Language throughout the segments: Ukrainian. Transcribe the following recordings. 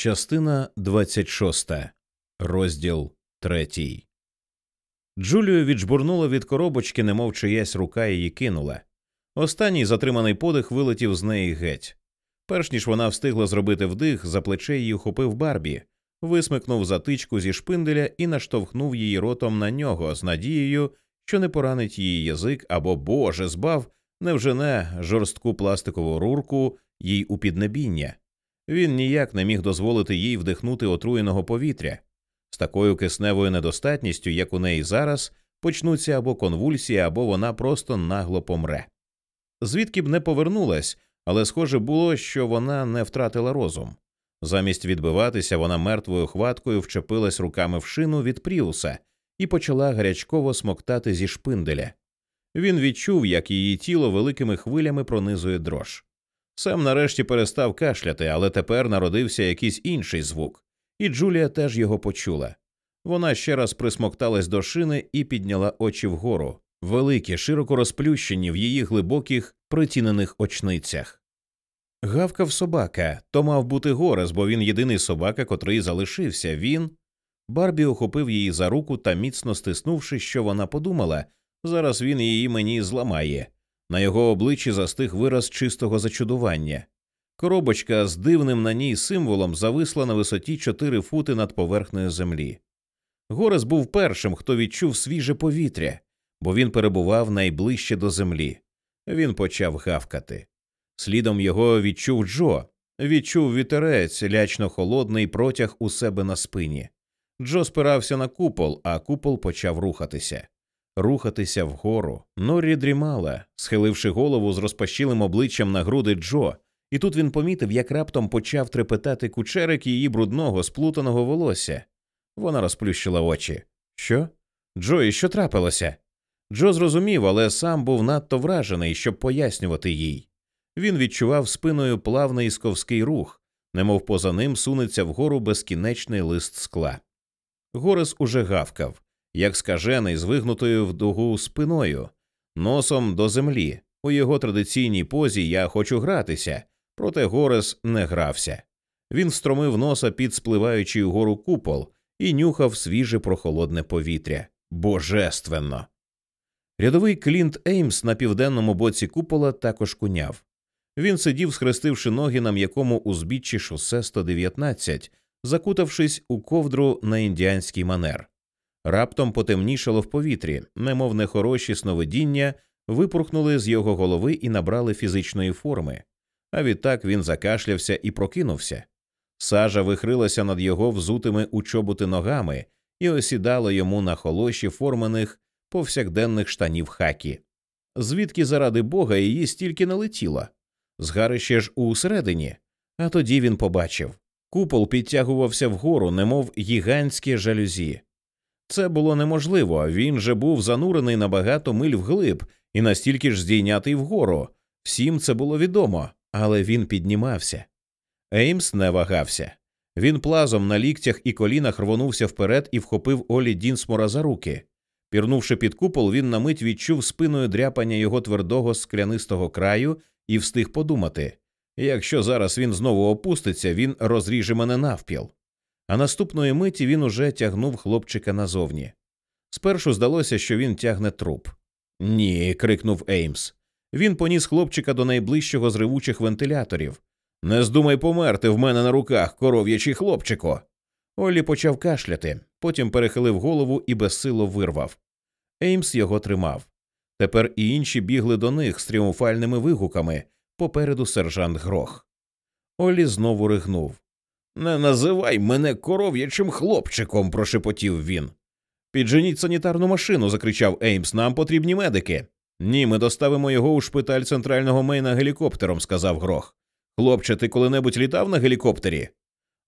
Частина 26. Розділ 3. Джулію віджбурнуло від коробочки, немов чиясь рука її кинула. Останній затриманий подих вилетів з неї геть. Перш ніж вона встигла зробити вдих, за плече її ухопив Барбі, висмикнув затичку зі шпинделя і наштовхнув її ротом на нього з надією, що не поранить її язик або, Боже, збав, не вжене жорстку пластикову рурку їй у піднебіння. Він ніяк не міг дозволити їй вдихнути отруєного повітря. З такою кисневою недостатністю, як у неї зараз, почнуться або конвульсії, або вона просто нагло помре. Звідки б не повернулась, але схоже було, що вона не втратила розум. Замість відбиватися, вона мертвою хваткою вчепилась руками в шину від Пріуса і почала гарячково смоктати зі шпинделя. Він відчув, як її тіло великими хвилями пронизує дрож. Сем нарешті перестав кашляти, але тепер народився якийсь інший звук, і Джулія теж його почула. Вона ще раз присмокталась до шини і підняла очі вгору, великі, широко розплющені в її глибоких притінених очницях. Гавкав собака, то мав бути Горес, бо він єдиний собака, котрий залишився. Він. Барбі охопив її за руку та, міцно стиснувши, що вона подумала, зараз він її мені зламає. На його обличчі застиг вираз чистого зачудування. Коробочка з дивним на ній символом зависла на висоті чотири фути над поверхнею землі. Горес був першим, хто відчув свіже повітря, бо він перебував найближче до землі. Він почав гавкати. Слідом його відчув Джо, відчув вітерець, лячно холодний протяг у себе на спині. Джо спирався на купол, а купол почав рухатися рухатися вгору. Норрі дрімала, схиливши голову з розпащилим обличчям на груди Джо, і тут він помітив, як раптом почав трепетати кучерик її брудного, сплутаного волосся. Вона розплющила очі. Що? Джо, і що трапилося? Джо зрозумів, але сам був надто вражений, щоб пояснювати їй. Він відчував спиною плавний сковський рух, немов поза ним сунеться вгору безкінечний лист скла. Горес уже гавкав, як скажений з вигнутою в дугу спиною, носом до землі. У його традиційній позі я хочу гратися, проте Горес не грався. Він встромив носа під спливаючий угору купол і нюхав свіже прохолодне повітря. Божественно. Рядовий Клінт Еймс на південному боці купола також куняв. Він сидів, схрестивши ноги на м'якому узбіччі шосе 119, закутавшись у ковдру на індіанський манер. Раптом потемнішало в повітрі, немов нехороші сновидіння випорхнули з його голови і набрали фізичної форми. А відтак він закашлявся і прокинувся. Сажа вихрилася над його взутими у чоботи ногами і осідала йому на холоші форманих повсякденних штанів хакі. Звідки заради бога її стільки налетіло? Згарище ж усередині. А тоді він побачив купол підтягувався вгору, немов гігантські жалюзі. Це було неможливо, він же був занурений на багато миль вглиб і настільки ж здійнятий вгору. Всім це було відомо, але він піднімався. Еймс не вагався. Він плазом на ліктях і колінах рвонувся вперед і вхопив Олі Дінсмора за руки. Пірнувши під купол, він на мить відчув спиною дряпання його твердого склянистого краю і встиг подумати якщо зараз він знову опуститься, він розріже мене навпіл а наступної миті він уже тягнув хлопчика назовні. Спершу здалося, що він тягне труп. Ні. крикнув Еймс. Він поніс хлопчика до найближчого з ревучих вентиляторів. Не здумай померти в мене на руках, коров'ячий хлопчико. Оллі почав кашляти, потім перехилив голову і безсило вирвав. Еймс його тримав. Тепер і інші бігли до них з тріумфальними вигуками попереду сержант Грох. Олі знову ригнув. Не називай мене коров'ячим хлопчиком, прошепотів він. Підженіть санітарну машину, закричав Еймс. Нам потрібні медики. Ні, ми доставимо його у шпиталь центрального мейна гелікоптером, сказав Грох. Хлопче, ти коли-небудь літав на гелікоптері?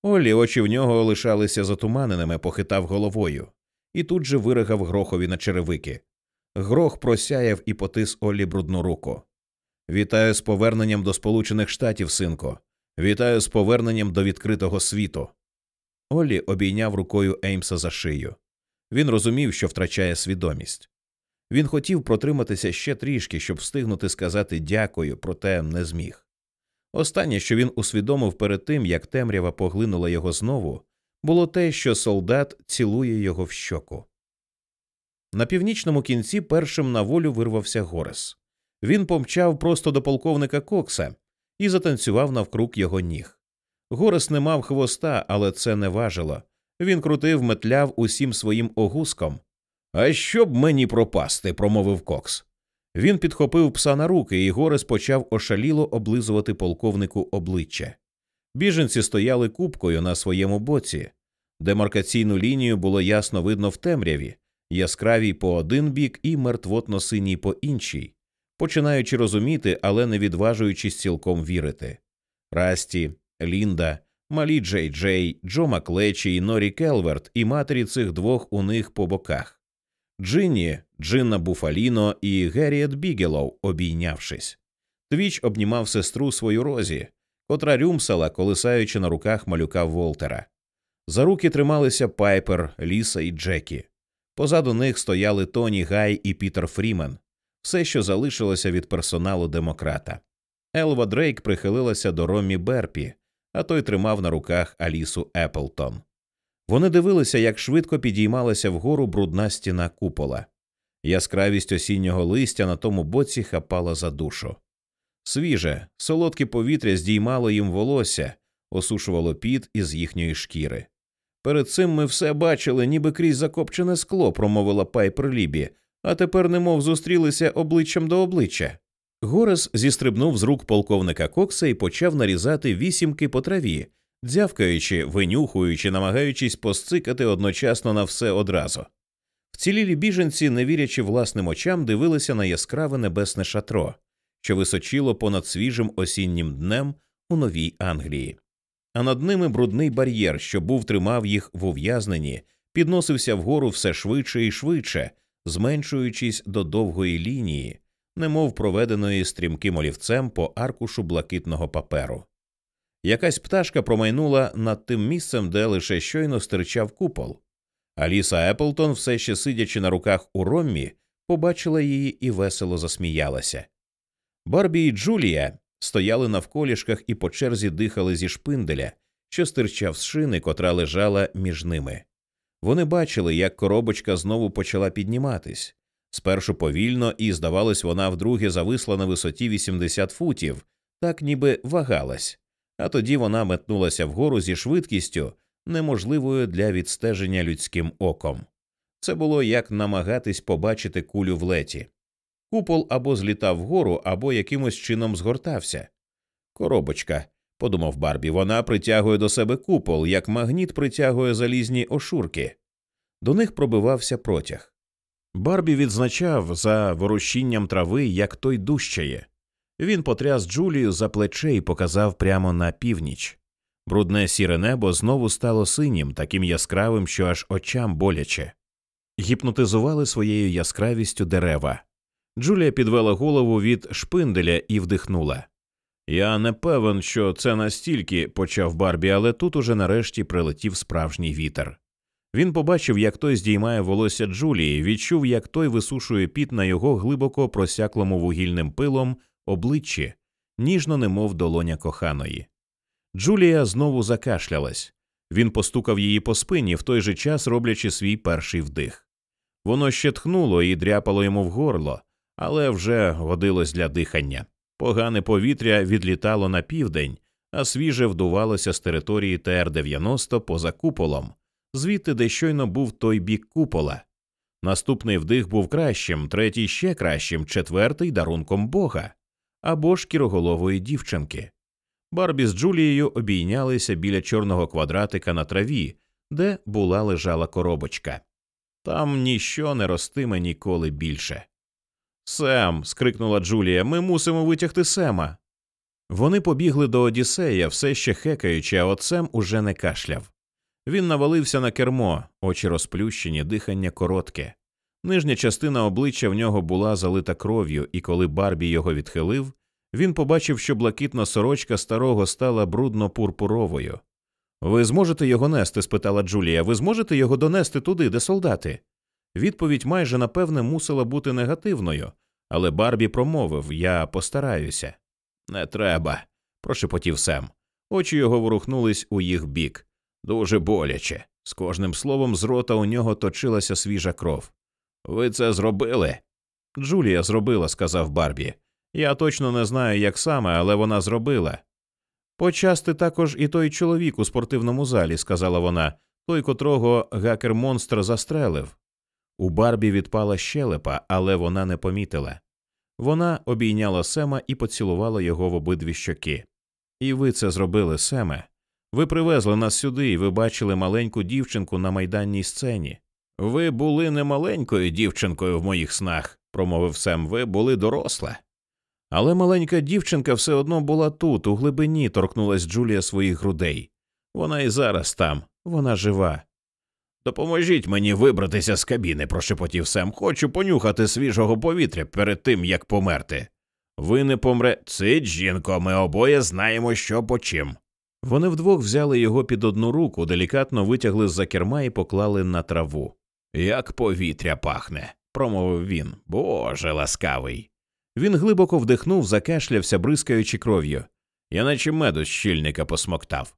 Олі очі в нього лишалися затуманеними, похитав головою, і тут же виригав грохові на черевики. Грох просяяв і потис Олі брудну руку. Вітаю з поверненням до Сполучених Штатів, синко. Вітаю з поверненням до відкритого світу. Олі обійняв рукою Еймса за шию. Він розумів, що втрачає свідомість. Він хотів протриматися ще трішки, щоб встигнути сказати дякую, проте не зміг. Останнє, що він усвідомив перед тим, як темрява поглинула його знову, було те, що солдат цілує його в щоку. На північному кінці першим на волю вирвався Горес. Він помчав просто до полковника Кокса і затанцював навкруг його ніг. Горес не мав хвоста, але це не важило. Він крутив, метляв усім своїм огуском. А щоб мені пропасти, промовив Кокс. Він підхопив пса на руки, і Горес почав ошаліло облизувати полковнику обличчя. Біженці стояли купкою на своєму боці. Демаркаційну лінію було ясно видно в темряві, яскравій по один бік і мертвотно синій по іншій, починаючи розуміти, але не відважуючись цілком вірити. Расті, Лінда, малі Джей Джей, Джо Маклечі Норі Келверт і матері цих двох у них по боках. Джинні, Джина Буфаліно і Герріет Бігелоу, обійнявшись. Твіч обнімав сестру свою Розі, котра рюмсала, колисаючи на руках малюка Волтера. За руки трималися Пайпер, Ліса і Джекі. Позаду них стояли Тоні Гай і Пітер Фрімен, все, що залишилося від персоналу Демократа. Елва Дрейк прихилилася до Ромі Берпі, а той тримав на руках Алісу Еплтон. Вони дивилися, як швидко підіймалася вгору брудна стіна купола. Яскравість осіннього листя на тому боці хапала за душу. Свіже, солодке повітря здіймало їм волосся, осушувало піт із їхньої шкіри. Перед цим ми все бачили, ніби крізь закопчене скло, промовила Пайпер Лібі, а тепер немов зустрілися обличчям до обличчя. Горес зістрибнув з рук полковника Кокса і почав нарізати вісімки по траві, дзявкаючи, винюхуючи, намагаючись посцикати одночасно на все одразу. Вцілілі біженці, не вірячи власним очам, дивилися на яскраве небесне шатро, що височило понад свіжим осіннім днем у Новій Англії. А над ними брудний бар'єр, що був тримав їх в ув'язненні, підносився вгору все швидше і швидше, зменшуючись до довгої лінії, немов проведеної стрімким олівцем по аркушу блакитного паперу. Якась пташка промайнула над тим місцем, де лише щойно стирчав купол. Аліса Еплтон, все ще сидячи на руках у Роммі, побачила її і весело засміялася. Барбі і Джулія стояли навколішках і по черзі дихали зі шпинделя, що стирчав з шини, котра лежала між ними. Вони бачили, як коробочка знову почала підніматись. Спершу повільно, і, здавалось, вона вдруге зависла на висоті 80 футів, так ніби вагалась, а тоді вона метнулася вгору зі швидкістю, неможливою для відстеження людським оком. Це було як намагатись побачити кулю в леті. Купол або злітав вгору, або якимось чином згортався. Коробочка, подумав Барбі, вона притягує до себе купол, як магніт притягує залізні ошурки. До них пробивався протяг. Барбі відзначав за ворушінням трави, як той дужчає. Він потряс Джулію за плече і показав прямо на північ. Брудне сіре небо знову стало синім, таким яскравим, що аж очам боляче. Гіпнотизували своєю яскравістю дерева. Джулія підвела голову від шпинделя і вдихнула. Я не певен, що це настільки, почав Барбі, але тут уже нарешті прилетів справжній вітер. Він побачив, як той здіймає волосся Джулії, відчув, як той висушує піт на його глибоко просяклому вугільним пилом обличчі, ніжно немов долоня коханої. Джулія знову закашлялась. Він постукав її по спині, в той же час роблячи свій перший вдих. Воно ще тхнуло і дряпало йому в горло, але вже годилось для дихання. Погане повітря відлітало на південь, а свіже вдувалося з території ТР-90 поза куполом, звідти де щойно був той бік купола. Наступний вдих був кращим, третій ще кращим, четвертий дарунком Бога або ж кіроголової дівчинки. Барбі з Джулією обійнялися біля чорного квадратика на траві, де була лежала коробочка. Там ніщо не ростиме ніколи більше. Сем. скрикнула Джулія, ми мусимо витягти Сема. Вони побігли до Одіссея, все ще хекаючи, а от Сем уже не кашляв. Він навалився на кермо, очі розплющені, дихання коротке. Нижня частина обличчя в нього була залита кров'ю, і коли Барбі його відхилив, він побачив, що блакитна сорочка старого стала брудно пурпуровою. Ви зможете його нести? спитала Джулія. Ви зможете його донести туди, де солдати? Відповідь майже напевне мусила бути негативною, але Барбі промовив Я постараюся. Не треба, прошепотів Сем. Очі його ворухнулись у їх бік. Дуже боляче. З кожним словом з рота у нього точилася свіжа кров. Ви це зробили? Джулія зробила, сказав Барбі. Я точно не знаю, як саме, але вона зробила. Почасти також і той чоловік у спортивному залі, сказала вона, той, котрого гакер монстр застрелив. У Барбі відпала щелепа, але вона не помітила. Вона обійняла Сема і поцілувала його в обидві щоки. І ви це зробили, Семе. Ви привезли нас сюди, і ви бачили маленьку дівчинку на майданній сцені. Ви були не маленькою дівчинкою в моїх снах, промовив Сем, ви були доросла. Але маленька дівчинка все одно була тут, у глибині торкнулась Джулія своїх грудей. Вона і зараз там, вона жива. Допоможіть мені вибратися з кабіни, прошепотів Сем. Хочу понюхати свіжого повітря перед тим, як померти. Ви не помре. Цить, жінко, ми обоє знаємо, що по чим. Вони вдвох взяли його під одну руку, делікатно витягли з за керма і поклали на траву. Як повітря пахне, промовив він. Боже ласкавий. Він глибоко вдихнув, закашлявся, бризкаючи кров'ю. Я наче меду з щільника посмоктав.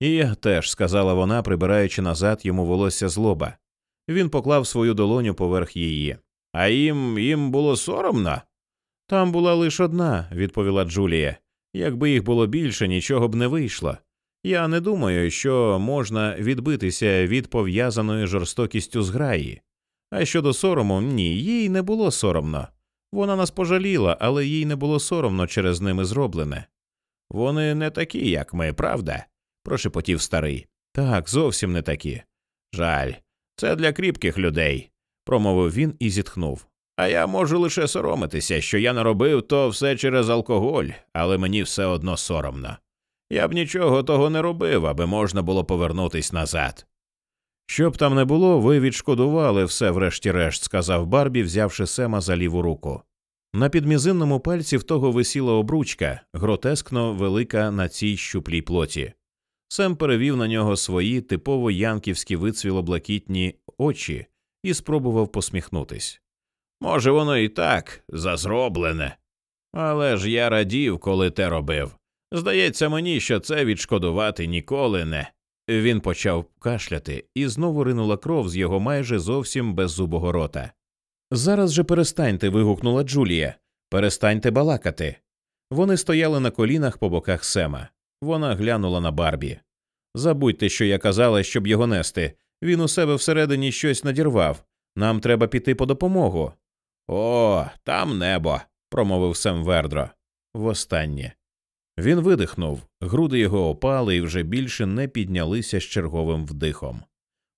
І я теж, сказала вона, прибираючи назад йому волосся з лоба. Він поклав свою долоню поверх її. А їм їм було соромно? Там була лише одна, відповіла Джулія. Якби їх було більше, нічого б не вийшло. Я не думаю, що можна відбитися від пов'язаної жорстокістю зграї. А щодо сорому, ні, їй не було соромно. Вона нас пожаліла, але їй не було соромно через ними зроблене. Вони не такі, як ми, правда? Прошепотів старий. Так, зовсім не такі. Жаль, це для кріпких людей, промовив він і зітхнув. А я можу лише соромитися, що я наробив то все через алкоголь, але мені все одно соромно. Я б нічого того не робив, аби можна було повернутись назад. Щоб там не було, ви відшкодували все, врешті-решт, сказав Барбі, взявши Сема за ліву руку. На підмізинному пальці в того висіла обручка, гротескно велика на цій щуплій плоті. Сем перевів на нього свої типово янківські вицвіло блакітні очі і спробував посміхнутись. Може, воно і так зазроблене. Але ж я радів, коли те робив. Здається мені, що це відшкодувати ніколи не. Він почав кашляти, і знову ринула кров з його майже зовсім беззубого рота. Зараз же перестаньте. вигукнула Джулія. Перестаньте балакати. Вони стояли на колінах по боках Сема. Вона глянула на Барбі. Забудьте, що я казала, щоб його нести. Він у себе всередині щось надірвав. Нам треба піти по допомогу. О, там небо, промовив Сем Вердро. Востаннє. Він видихнув, груди його опали і вже більше не піднялися з черговим вдихом.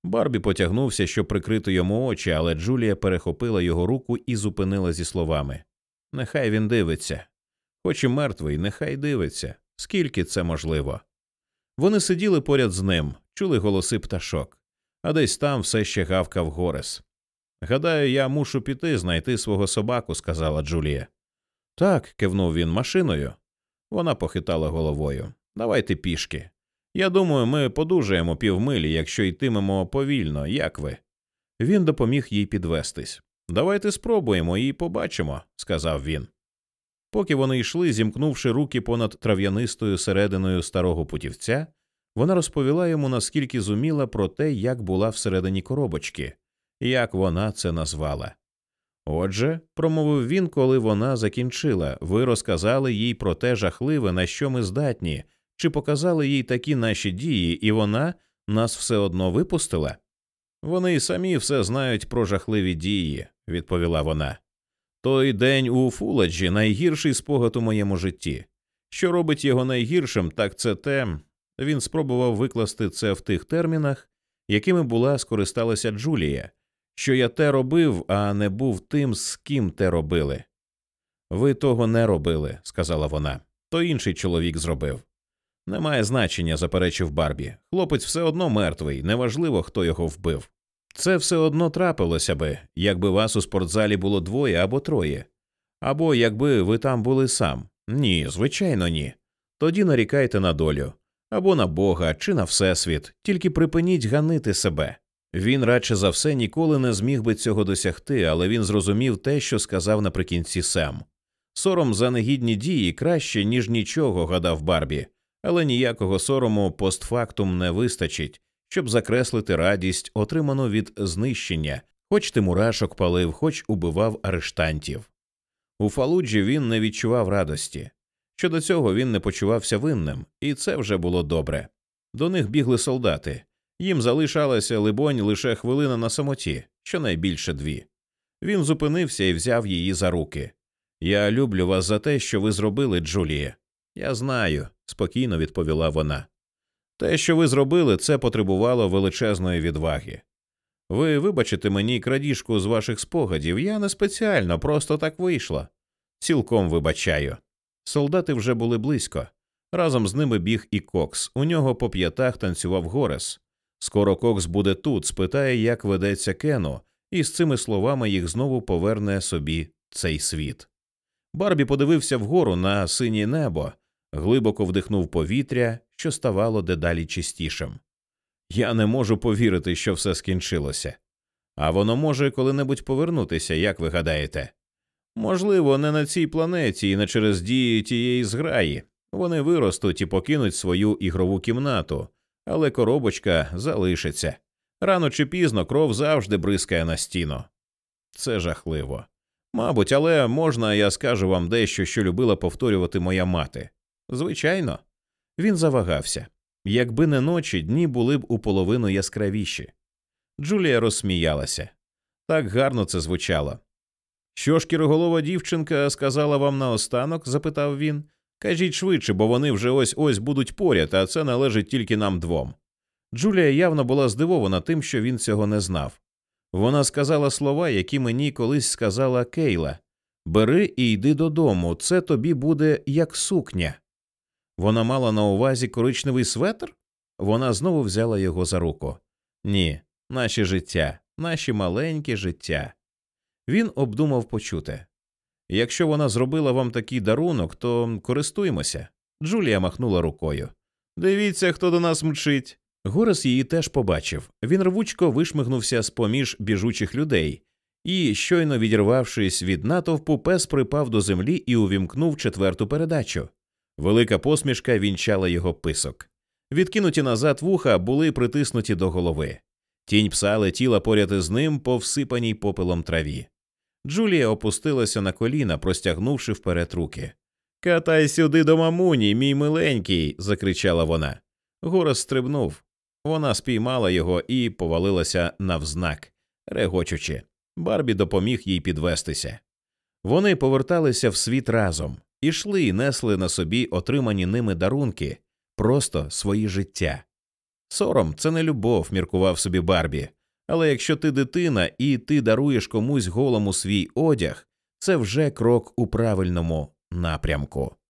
Барбі потягнувся, щоб прикрити йому очі, але Джулія перехопила його руку і зупинила зі словами Нехай він дивиться. Хоч і мертвий, нехай дивиться, скільки це можливо. Вони сиділи поряд з ним, чули голоси пташок, а десь там все ще гавкав Горес. Гадаю, я мушу піти знайти свого собаку, сказала Джулія. Так, кивнув він машиною. Вона похитала головою. Давайте пішки. Я думаю, ми подужаємо півмилі, якщо йтимемо повільно, як ви. Він допоміг їй підвестись. Давайте спробуємо і побачимо, сказав він. Поки вони йшли, зімкнувши руки понад трав'янистою серединою старого путівця, вона розповіла йому, наскільки зуміла про те, як була всередині коробочки, як вона це назвала. Отже, промовив він, коли вона закінчила, ви розказали їй про те жахливе, на що ми здатні, чи показали їй такі наші дії, і вона нас все одно випустила? Вони й самі все знають про жахливі дії, відповіла вона. Той день у Фуладжі найгірший спогад у моєму житті. Що робить його найгіршим, так це те. Він спробував викласти це в тих термінах, якими була скористалася Джулія, що я те робив, а не був тим, з ким те робили. Ви того не робили, сказала вона. То інший чоловік зробив. Немає значення, заперечив Барбі. Хлопець все одно мертвий, неважливо, хто його вбив. Це все одно трапилося би, якби вас у спортзалі було двоє або троє, або якби ви там були сам. Ні, звичайно, ні. Тоді нарікайте на долю, або на Бога, чи на Всесвіт, тільки припиніть ганити себе. Він радше за все ніколи не зміг би цього досягти, але він зрозумів те, що сказав наприкінці Сем. Сором за негідні дії краще, ніж нічого, гадав Барбі, але ніякого сорому постфактум не вистачить, щоб закреслити радість, отриману від знищення, хоч ти мурашок палив, хоч убивав арештантів. У Фалуджі він не відчував радості. Щодо цього він не почувався винним, і це вже було добре. До них бігли солдати. Їм залишалася, либонь, лише хвилина на самоті, щонайбільше дві. Він зупинився і взяв її за руки. Я люблю вас за те, що ви зробили, Джуліє. Я знаю, спокійно відповіла вона. Те, що ви зробили, це потребувало величезної відваги. Ви вибачите мені крадіжку з ваших спогадів, я не спеціально, просто так вийшло. Цілком вибачаю. Солдати вже були близько. Разом з ними біг і Кокс. У нього по п'ятах танцював Горес. Скоро Кокс буде тут, спитає, як ведеться Кену, і з цими словами їх знову поверне собі цей світ. Барбі подивився вгору на синє небо, глибоко вдихнув повітря, що ставало дедалі чистішим. Я не можу повірити, що все скінчилося. А воно може коли-небудь повернутися, як ви гадаєте? Можливо, не на цій планеті і не через дії тієї зграї. Вони виростуть і покинуть свою ігрову кімнату, але коробочка залишиться. Рано чи пізно кров завжди бризкає на стіну. Це жахливо. Мабуть, але можна я скажу вам дещо, що любила повторювати моя мати. Звичайно, він завагався. Якби не ночі, дні були б у половину яскравіші. Джулія розсміялася. Так гарно це звучало. Що ж кіроголова дівчинка сказала вам наостанок? запитав він. Кажіть швидше, бо вони вже ось ось будуть поряд, а це належить тільки нам двом. Джулія явно була здивована тим, що він цього не знав. Вона сказала слова, які мені колись сказала Кейла Бери і йди додому, це тобі буде як сукня. Вона мала на увазі коричневий светр? Вона знову взяла його за руку. Ні, наші життя, наші маленькі життя. Він обдумав почуте. Якщо вона зробила вам такий дарунок, то користуємося. Джулія махнула рукою. Дивіться, хто до нас мчить. Горес її теж побачив. Він рвучко вишмигнувся з поміж біжучих людей, і, щойно відірвавшись від натовпу, пес припав до землі і увімкнув четверту передачу. Велика посмішка вінчала його писок. Відкинуті назад вуха були притиснуті до голови. Тінь пса летіла поряд із ним по всипаній попелом траві. Джулія опустилася на коліна, простягнувши вперед руки. Катай сюди до мамуні, мій миленький. закричала вона. Горос стрибнув. Вона спіймала його і повалилася навзнак, регочучи. Барбі допоміг їй підвестися. Вони поверталися в світ разом, ішли і несли на собі отримані ними дарунки, просто свої життя. Сором це не любов, міркував собі Барбі. Але якщо ти дитина і ти даруєш комусь голому свій одяг, це вже крок у правильному напрямку.